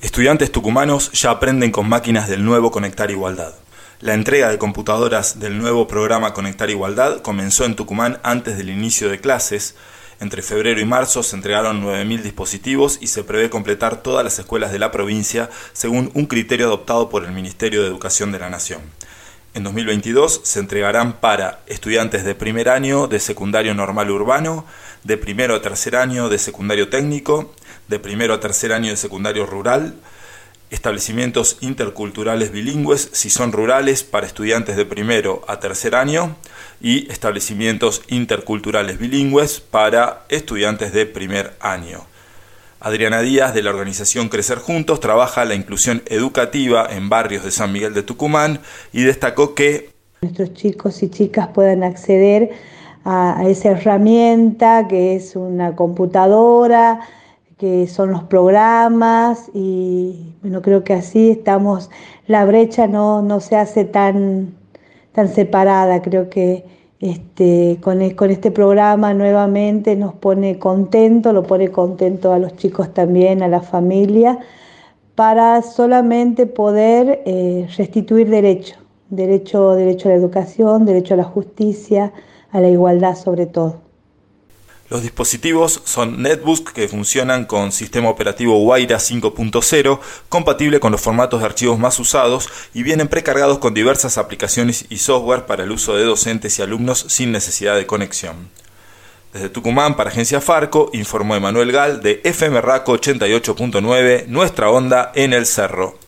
Estudiantes tucumanos ya aprenden con máquinas del nuevo Conectar Igualdad. La entrega de computadoras del nuevo programa Conectar Igualdad comenzó en Tucumán antes del inicio de clases. Entre febrero y marzo se entregaron 9.000 dispositivos y se prevé completar todas las escuelas de la provincia según un criterio adoptado por el Ministerio de Educación de la Nación. En 2022 se entregarán para estudiantes de primer año de secundario normal urbano, de primero a tercer año de secundario técnico, de primero a tercer año de secundario rural, establecimientos interculturales bilingües si son rurales para estudiantes de primero a tercer año y establecimientos interculturales bilingües para estudiantes de primer año. Adriana Díaz de la organización Crecer Juntos trabaja la inclusión educativa en barrios de San Miguel de Tucumán y destacó que nuestros chicos y chicas puedan acceder a, esa herramienta que es una computadora, que son los programas y bueno, creo que así estamos, la brecha no, no se hace tan, tan separada, creo que este, con, e, con este programa nuevamente nos pone contento, lo pone contento a los chicos también, a la familia, para solamente poder eh, restituir derecho, derecho, derecho a la educación, derecho a la justicia, a la igualdad sobre todo. Los dispositivos son netbooks que funcionan con sistema operativo Waira 5.0, compatible con los formatos de archivos más usados y vienen precargados con diversas aplicaciones y software para el uso de docentes y alumnos sin necesidad de conexión. Desde Tucumán para Agencia Farco, informó Emanuel Gal de FM Raco 88.9, Nuestra Onda en el Cerro.